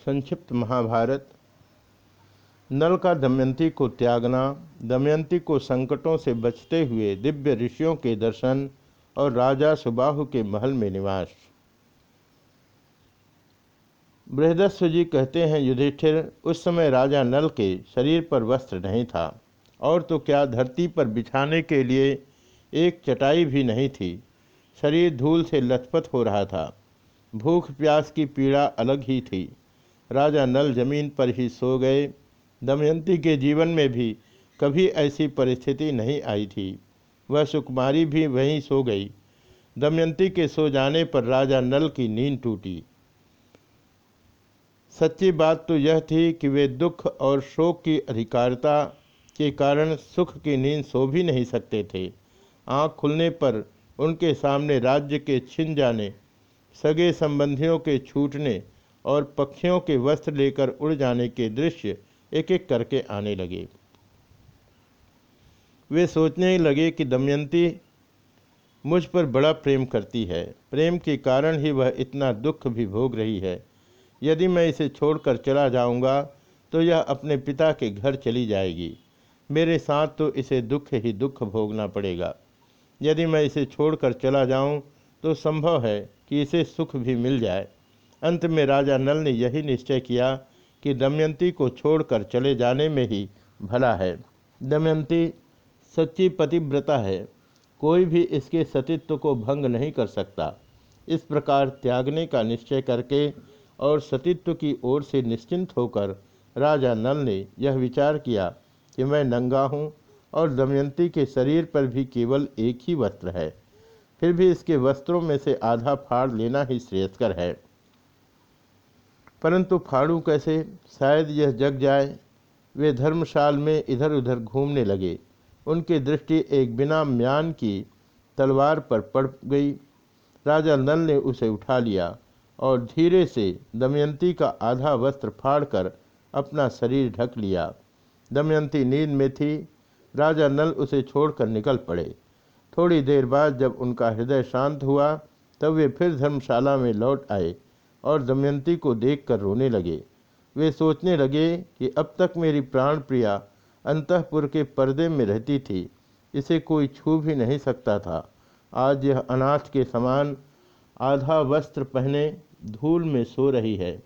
संक्षिप्त महाभारत। नल का दमयंती को त्यागना, दमयंती को संकटों से बचते हुए दिव्य ऋषियों के दर्शन और राजा सुबाहु के महल में निवास। बृहदस्व जी कहते हैं, युधिष्ठिर, उस समय राजा नल के शरीर पर वस्त्र नहीं था और तो क्या धरती पर बिछाने के लिए एक चटाई भी नहीं थी। शरीर धूल से लथपथ हो रहा था। भूख प्यास की पीड़ा अलग ही थी। राजा नल ज़मीन पर ही सो गए। दमयंती के जीवन में भी कभी ऐसी परिस्थिति नहीं आई थी। वह सुकुमारी भी वहीं सो गई। दमयंती के सो जाने पर राजा नल की नींद टूटी। सच्ची बात तो यह थी कि वे दुख और शोक की अधिकारिता के कारण सुख की नींद सो भी नहीं सकते थे। आँख खुलने पर उनके सामने राज्य के छिन जाने, सगे संबंधियों के छूटने और पक्षियों के वस्त्र लेकर उड़ जाने के दृश्य एक एक करके आने लगे। वे सोचने लगे कि दमयंती मुझ पर बड़ा प्रेम करती है। प्रेम के कारण ही वह इतना दुख भी भोग रही है। यदि मैं इसे छोड़कर चला जाऊँगा तो यह अपने पिता के घर चली जाएगी। मेरे साथ तो इसे दुख ही दुख भोगना पड़ेगा। यदि मैं इसे छोड़कर चला जाऊँ तो संभव है कि इसे सुख भी मिल जाए। अंत में राजा नल ने यही निश्चय किया कि दमयंती को छोड़कर चले जाने में ही भला है। दमयंती सच्ची पतिव्रता है। कोई भी इसके सतीत्व को भंग नहीं कर सकता। इस प्रकार त्यागने का निश्चय करके और सतीत्व की ओर से निश्चिंत होकर राजा नल ने यह विचार किया कि मैं नंगा हूँ और दमयंती के शरीर पर भी केवल एक ही वस्त्र है। फिर भी इसके वस्त्रों में से आधा फाड़ लेना ही श्रेयस्कर है। परंतु फाड़ू कैसे? शायद यह जग जाए। वे धर्मशाल में इधर उधर घूमने लगे। उनकी दृष्टि एक बिना म्यान की तलवार पर पड़ गई। राजा नल ने उसे उठा लिया और धीरे से दमयंती का आधा वस्त्र फाड़कर अपना शरीर ढक लिया। दमयंती नींद में थी। राजा नल उसे छोड़कर निकल पड़े। थोड़ी देर बाद जब उनका हृदय शांत हुआ, तब वे फिर धर्मशाला में लौट आए। और दमयंती को देखकर रोने लगे। वे सोचने लगे कि अब तक मेरी प्राण प्रिया अंतपुर के पर्दे में रहती थी, इसे कोई छू भी नहीं सकता था। आज यह अनाथ के समान आधा वस्त्र पहने धूल में सो रही है।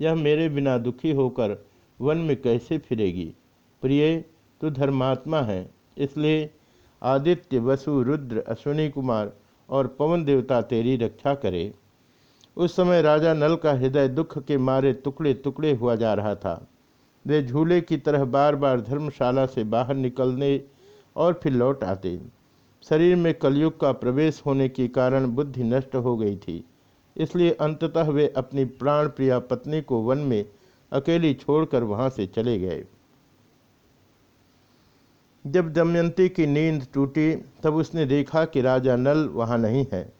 यह मेरे बिना दुखी होकर वन में कैसे फिरेगी? प्रिय तो धर्मात्मा है, इसलिए आदित्य, वसु, रुद्र, अश्विनी कुमार और पवन देवता तेरी रक्षा करे। उस समय राजा नल का हृदय दुख के मारे टुकड़े टुकड़े हुआ जा रहा था। वे झूले की तरह बार बार धर्मशाला से बाहर निकलने और फिर लौट आते। शरीर में कलयुग का प्रवेश होने के कारण बुद्धि नष्ट हो गई थी। इसलिए अंततः वे अपनी प्राण प्रिया पत्नी को वन में अकेली छोड़कर वहाँ से चले गए। जब दमयंती की नींद टूटी, तब उसने देखा कि राजा नल वहाँ नहीं है।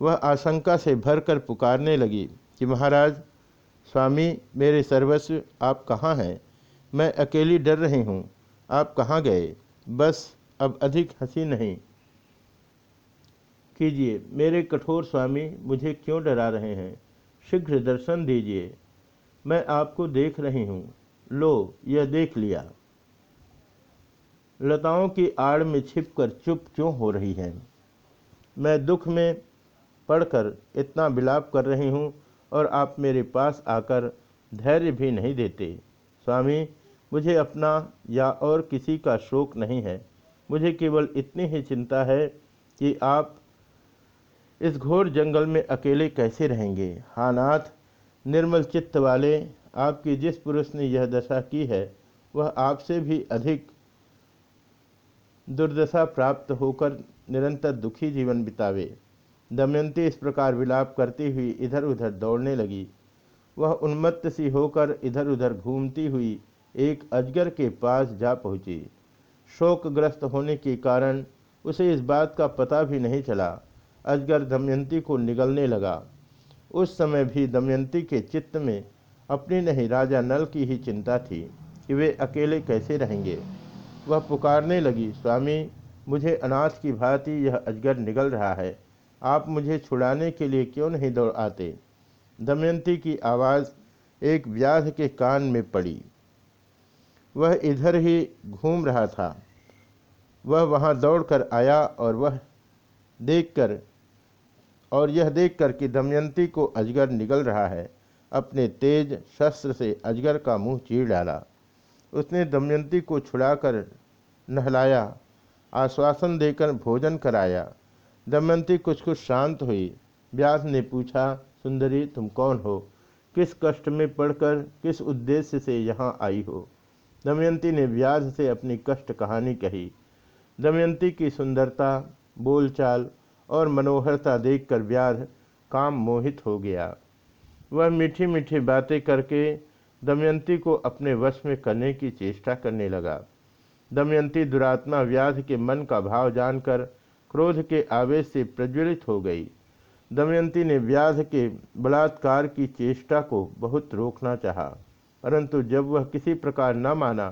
वह आशंका से भरकर पुकारने लगी कि महाराज, स्वामी, मेरे सर्वस्व, आप कहाँ हैं? मैं अकेली डर रही हूँ। आप कहाँ गए? बस, अब अधिक हँसी नहीं। कीजिए, मेरे कठोर स्वामी, मुझे क्यों डरा रहे हैं? शीघ्र दर्शन दीजिए। मैं आपको देख रही हूँ। लो, यह देख लिया। लताओं की आड़ में छिपकर चुप क्यों हो रही है? मैं दुख में पढ़कर इतना विलाप कर रही हूँ और आप मेरे पास आकर धैर्य भी नहीं देते। स्वामी, मुझे अपना या और किसी का शोक नहीं है। मुझे केवल इतनी ही चिंता है कि आप इस घोर जंगल में अकेले कैसे रहेंगे। हानाथ निर्मल चित्त वाले, आपकी जिस पुरुष ने यह दशा की है, वह आपसे भी अधिक दुर्दशा प्राप्त होकर निरंतर दुखी जीवन बितावे। दमयंती इस प्रकार विलाप करती हुई इधर उधर दौड़ने लगी। वह उन्मत्त सी होकर इधर उधर घूमती हुई एक अजगर के पास जा पहुँची। शोकग्रस्त होने के कारण उसे इस बात का पता भी नहीं चला। अजगर दमयंती को निगलने लगा। उस समय भी दमयंती के चित्त में अपनी नहीं, राजा नल की ही चिंता थी कि वे अकेले कैसे रहेंगे। वह पुकारने लगी, स्वामी, मुझे अनाथ की भांति यह अजगर निगल रहा है। आप मुझे छुड़ाने के लिए क्यों नहीं दौड़ आते दमयंती की आवाज़ एक व्याध के कान में पड़ी। वह इधर ही घूम रहा था। वह वहाँ दौड़कर आया और वह देखकर, और यह देखकर कि दमयंती को अजगर निगल रहा है। अपने तेज शस्त्र से अजगर का मुँह चीर डाला। उसने दमयंती को छुड़ाकर नहलाया, आश्वासन देकर भोजन कराया। दमयंती कुछ कुछ शांत हुई। व्यास ने पूछा, सुंदरी, तुम कौन हो? किस कष्ट में पढ़कर किस उद्देश्य से यहाँ आई हो? दमयंती ने व्यास से अपनी कष्ट कहानी कही। दमयंती की सुंदरता, बोलचाल और मनोहरता देखकर व्याध काम मोहित हो गया। वह मीठी मीठी बातें करके दमयंती को अपने वश में करने की चेष्टा करने लगा। दमयंती दुरात्मा व्याध के मन का भाव जानकर क्रोध के आवेश से प्रज्वलित हो गई। दमयंती ने व्याध के बलात्कार की चेष्टा को बहुत रोकना चाहा, परंतु जब वह किसी प्रकार न माना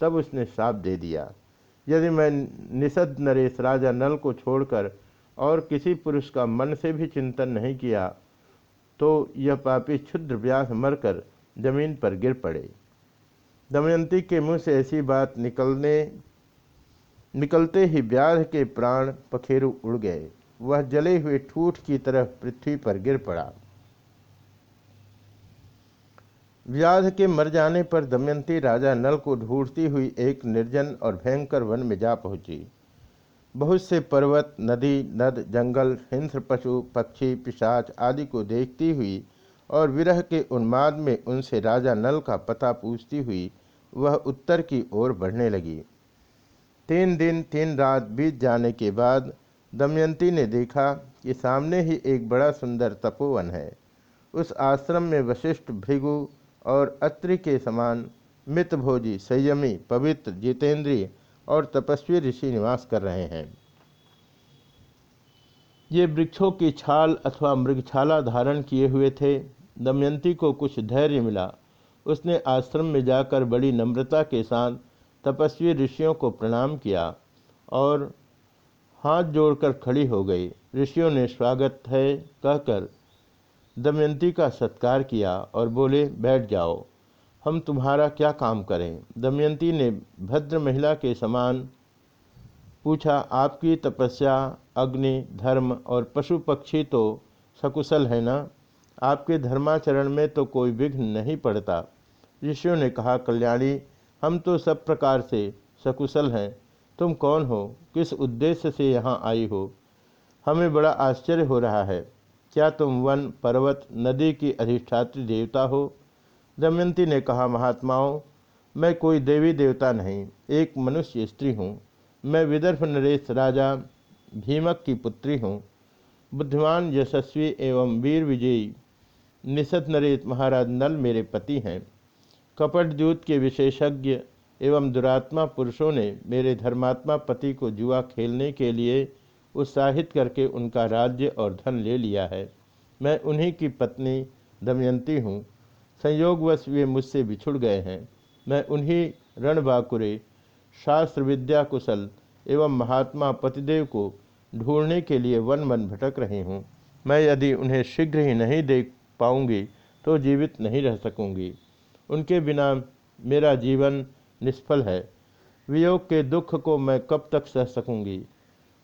तब उसने साप दे दिया। यदि मैं निषद नरेश राजा नल को छोड़कर और किसी पुरुष का मन से भी चिंतन नहीं किया तो यह पापी क्षुद्र व्यास मरकर ज़मीन पर गिर पड़े। दमयंती के मुँह से ऐसी बात निकलने निकलते ही व्याध के प्राण पखेरु उड़ गए। वह जले हुए ठूठ की तरह पृथ्वी पर गिर पड़ा। व्याध के मर जाने पर दमयंती राजा नल को ढूंढती हुई एक निर्जन और भयंकर वन में जा पहुँची। बहुत से पर्वत, नदी, नद, जंगल हिंस पशु, पक्षी, पिशाच आदि को देखती हुई और विरह के उन्माद में उनसे राजा नल का पता पूछती हुई वह उत्तर की ओर बढ़ने लगी। तीन दिन, तीन रात बीत जाने के बाद दमयंती ने देखा कि सामने ही एक बड़ा सुंदर तपोवन है। उस आश्रम में वशिष्ठ भृगु और अत्रि के समान मितभोजी संयमी, पवित्र जितेंद्रीय और तपस्वी ऋषि निवास कर रहे हैं। ये वृक्षों की छाल अथवा मृगछाला धारण किए हुए थे। दमयंती को कुछ धैर्य मिला। उसने आश्रम में जाकर बड़ी नम्रता के साथ तपस्वी ऋषियों को प्रणाम किया और हाथ जोड़कर खड़ी हो गई। ऋषियों ने स्वागत है कहकर दमयंती का सत्कार किया और बोले, बैठ जाओ, हम तुम्हारा क्या काम करें? दमयंती ने भद्र महिला के समान पूछा, आपकी तपस्या, अग्नि, धर्म और पशु पक्षी तो सकुशल है ना? आपके धर्माचरण में तो कोई विघ्न नहीं पड़ता। ऋषियों ने कहा, कल्याणी हम तो सब प्रकार से सकुशल हैं। तुम कौन हो? किस उद्देश्य से यहाँ आई हो? हमें बड़ा आश्चर्य हो रहा है। क्या तुम वन पर्वत नदी की अधिष्ठात्री देवता हो? दमयंती ने कहा, महात्माओं, मैं कोई देवी देवता नहीं, एक मनुष्य स्त्री हूँ। मैं विदर्भ नरेश राजा भीमक की पुत्री हूँ। बुद्धिमान, यशस्वी एवं वीर विजयी निषद नरेश महाराज नल मेरे पति हैं। कपट दूत के विशेषज्ञ एवं दुरात्मा पुरुषों ने मेरे धर्मात्मा पति को जुआ खेलने के लिए उत्साहित करके उनका राज्य और धन ले लिया है। मैं उन्हीं की पत्नी दमयंती हूँ। संयोगवश वे मुझसे बिछुड़ गए हैं। मैं उन्हीं रणबाकुरे शास्त्र विद्या कुशल एवं महात्मा पतिदेव को ढूँढने के लिए वन वन भटक रही हूँ। मैं यदि उन्हें शीघ्र ही नहीं देख पाऊँगी तो जीवित नहीं रह सकूँगी। उनके बिना मेरा जीवन निष्फल है। वियोग के दुख को मैं कब तक सह सकूँगी?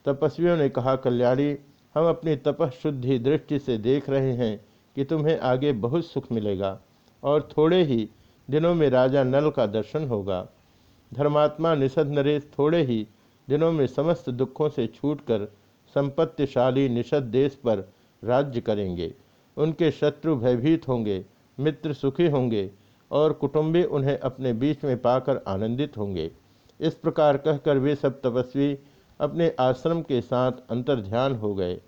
तपस्वियों ने कहा, कल्याणी, हम अपनी तपशुद्धि दृष्टि से देख रहे हैं कि तुम्हें आगे बहुत सुख मिलेगा और थोड़े ही दिनों में राजा नल का दर्शन होगा। धर्मात्मा निषद नरेश थोड़े ही दिनों में समस्त दुखों से छूटकर संपत्तिशाली निषद देश पर राज्य करेंगे। उनके शत्रु भयभीत होंगे, मित्र सुखी होंगे और कुटुंबी उन्हें अपने बीच में पाकर आनंदित होंगे। इस प्रकार कहकर वे सब तपस्वी अपने आश्रम के साथ अंतर ध्यान हो गए।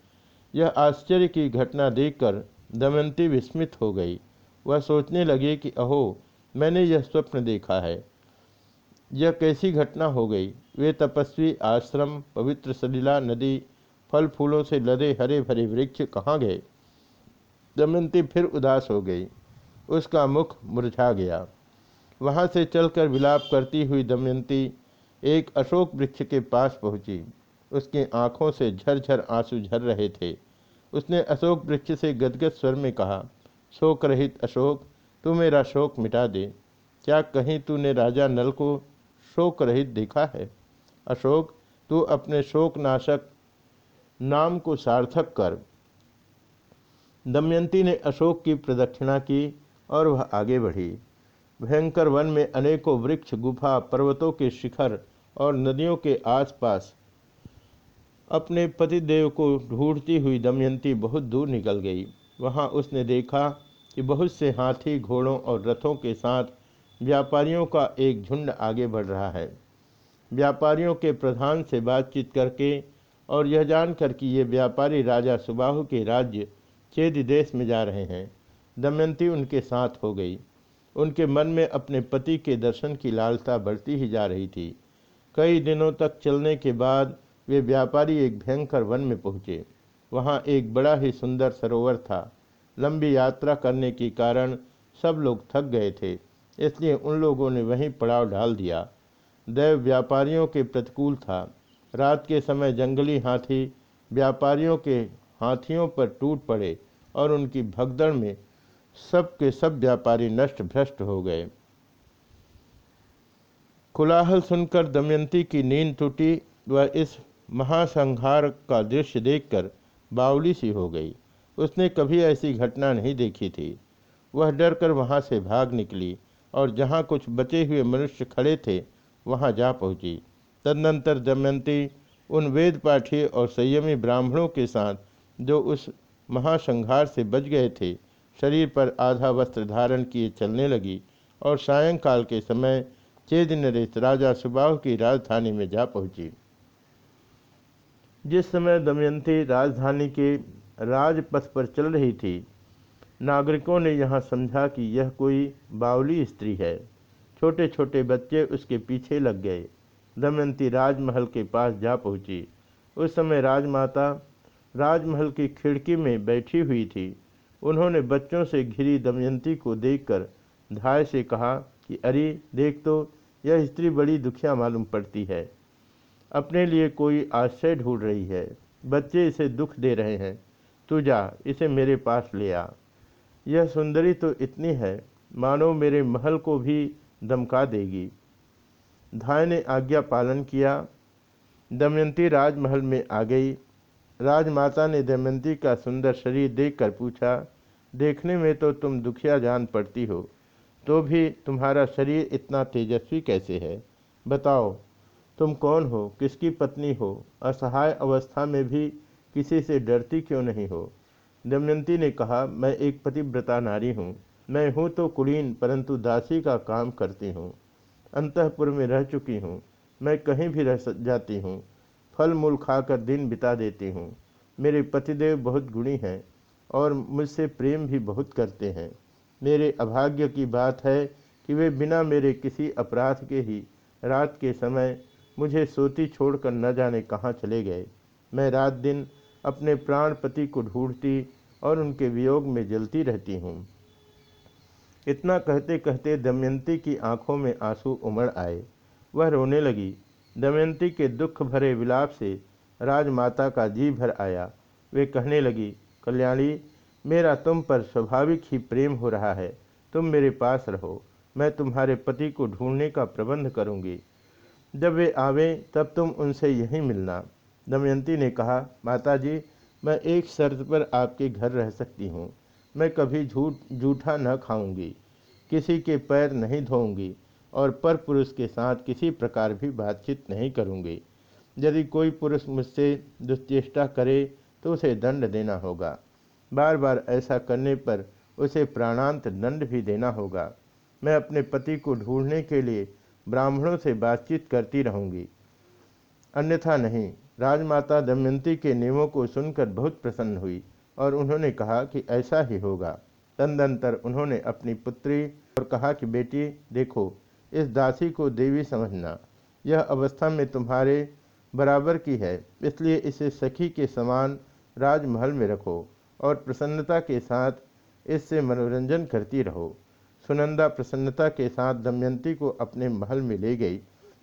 यह आश्चर्य की घटना देखकर दमयंती विस्मित हो गई। वह सोचने लगी कि, अहो, मैंने यह स्वप्न देखा है। यह कैसी घटना हो गई? वे तपस्वी आश्रम, पवित्र सलीला नदी फल फूलों से लदे हरे भरे वृक्ष कहाँ गए? दमयंती फिर उदास हो गई। उसका मुख मुरझा गया। वहाँ से चलकर विलाप करती हुई दमयंती एक अशोक वृक्ष के पास पहुँची। उसकी आँखों से झरझर आँसू झर रहे थे। उसने अशोक वृक्ष से गदगद स्वर में कहा, शोक रहित अशोक, तू मेरा शोक मिटा दे। क्या कहीं तूने राजा नल को शोक रहित देखा है? अशोक, तू अपने शोक नाशक नाम को सार्थक कर दमयंती ने अशोक की प्रदक्षिणा की और वह आगे बढ़ी। भयंकर वन में अनेकों वृक्ष, गुफा, पर्वतों के शिखर और नदियों के आसपास अपने पतिदेव को ढूंढती हुई दमयंती बहुत दूर निकल गई। वहाँ उसने देखा कि बहुत से हाथी, घोड़ों और रथों के साथ व्यापारियों का एक झुंड आगे बढ़ रहा है। व्यापारियों के प्रधान से बातचीत करके और यह जानकर कि ये व्यापारी राजा सुबाहु के राज्य चेद देश में जा रहे हैं। दमयंती उनके साथ हो गई। उनके मन में अपने पति के दर्शन की लालसा बढ़ती ही जा रही थी। कई दिनों तक चलने के बाद वे व्यापारी एक भयंकर वन में पहुँचे। वहाँ एक बड़ा ही सुंदर सरोवर था। लंबी यात्रा करने के कारण सब लोग थक गए थे, इसलिए उन लोगों ने वहीं पड़ाव डाल दिया। दैव व्यापारियों के प्रतिकूल था। रात के समय जंगली हाथी व्यापारियों के हाथियों पर टूट पड़े और उनकी भगदड़ में सब के सब व्यापारी नष्ट भ्रष्ट हो गए। कुलाहल सुनकर दमयंती की नींद टूटी व इस महासंहार का दृश्य देखकर बावली सी हो गई। उसने कभी ऐसी घटना नहीं देखी थी। वह डर कर वहाँ से भाग निकली और जहाँ कुछ बचे हुए मनुष्य खड़े थे, वहाँ जा पहुँची। तदनंतर दमयंती उन वेद पाठी और संयमी ब्राह्मणों के साथ जो उस महासंहार से बच गए थे शरीर पर आधा वस्त्र धारण किए चलने लगी और सायंकाल के समय चेद नरेश राजा सुबाह की राजधानी में जा पहुँची। जिस समय दमयंती राजधानी के राजपथ पर चल रही थी, नागरिकों ने यहाँ समझा कि यह कोई बावली स्त्री है। छोटे छोटे बच्चे उसके पीछे लग गए। दमयंती राजमहल के पास जा पहुँची। उस समय राजमाता राजमहल की खिड़की में बैठी हुई थी। उन्होंने बच्चों से घिरी दमयंती को देखकर धाय से कहा कि, अरे, देख तो यह स्त्री बड़ी दुखिया मालूम पड़ती है। अपने लिए कोई आश्रय ढूंढ रही है। बच्चे इसे दुख दे रहे हैं। तू जा, इसे मेरे पास ले आ। यह सुंदरी तो इतनी है, मानो मेरे महल को भी दमका देगी। धाय ने आज्ञा पालन किया। दमयंती राजमहल में आ गई। राजमाता ने दमयंती का सुंदर शरीर देखकर पूछा, देखने में तो तुम दुखिया जान पड़ती हो तो भी तुम्हारा शरीर इतना तेजस्वी कैसे है? बताओ, तुम कौन हो, किसकी पत्नी हो? असहाय अवस्था में भी किसी से डरती क्यों नहीं हो? दमयंती ने कहा, मैं एक पतिव्रता नारी हूँ। मैं हूँ तो कुलीन, परंतु दासी का काम करती हूँ। अंतपुर में रह चुकी हूँ। मैं कहीं भी रह जाती हूँ। फल मूल खाकर दिन बिता देती हूँ। मेरे पतिदेव बहुत गुणी हैं और मुझसे प्रेम भी बहुत करते हैं। मेरे अभाग्य की बात है कि वे बिना मेरे किसी अपराध के ही रात के समय मुझे सोती छोड़कर न जाने कहाँ चले गए। मैं रात दिन अपने प्राण पति को ढूंढती और उनके वियोग में जलती रहती हूँ। इतना कहते कहते दमयंती की आँखों में आँसू उमड़ आए। वह रोने लगी दमयंती के दुख भरे विलाप से राजमाता का जी भर आया। वे कहने लगी, कल्याणी, मेरा तुम पर स्वाभाविक ही प्रेम हो रहा है। तुम मेरे पास रहो। मैं तुम्हारे पति को ढूँढने का प्रबंध करूँगी। जब वे आवे, तब तुम उनसे यहीं मिलना। दमयंती ने कहा माता जी मैं एक शर्त पर आपके घर रह सकती हूँ। मैं कभी झूठ, जूठा न खाऊँगी। किसी के पैर नहीं धोऊँगी। और पर पुरुष के साथ किसी प्रकार भी बातचीत नहीं करूँगी। यदि कोई पुरुष मुझसे दुश्चेष्टा करे तो उसे दंड देना होगा। बार बार ऐसा करने पर उसे प्राणांत दंड भी देना होगा। मैं अपने पति को ढूँढने के लिए ब्राह्मणों से बातचीत करती रहूँगी। अन्यथा नहीं, राजमाता दमयंती के नियमों को सुनकर बहुत प्रसन्न हुई और उन्होंने कहा कि ऐसा ही होगा। तदंतर उन्होंने अपनी पुत्री और कहा कि, बेटी, देखो इस दासी को देवी समझना। यह अवस्था में तुम्हारे बराबर की है, इसलिए इसे सखी के समान राजमहल में रखो और प्रसन्नता के साथ इससे मनोरंजन करती रहो। सुनंदा प्रसन्नता के साथ दमयंती को अपने महल में ले गई।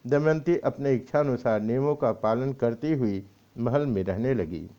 दमयंती अपने इच्छानुसार नियमों का पालन करती हुई महल में रहने लगी।